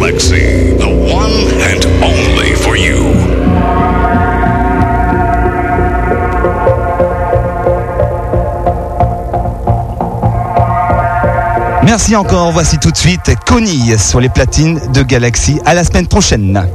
Galaxy, the one and only for you. Merci encore. Voici tout de suite Connie sur les platines de Galaxy. À la semaine prochaine.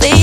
feel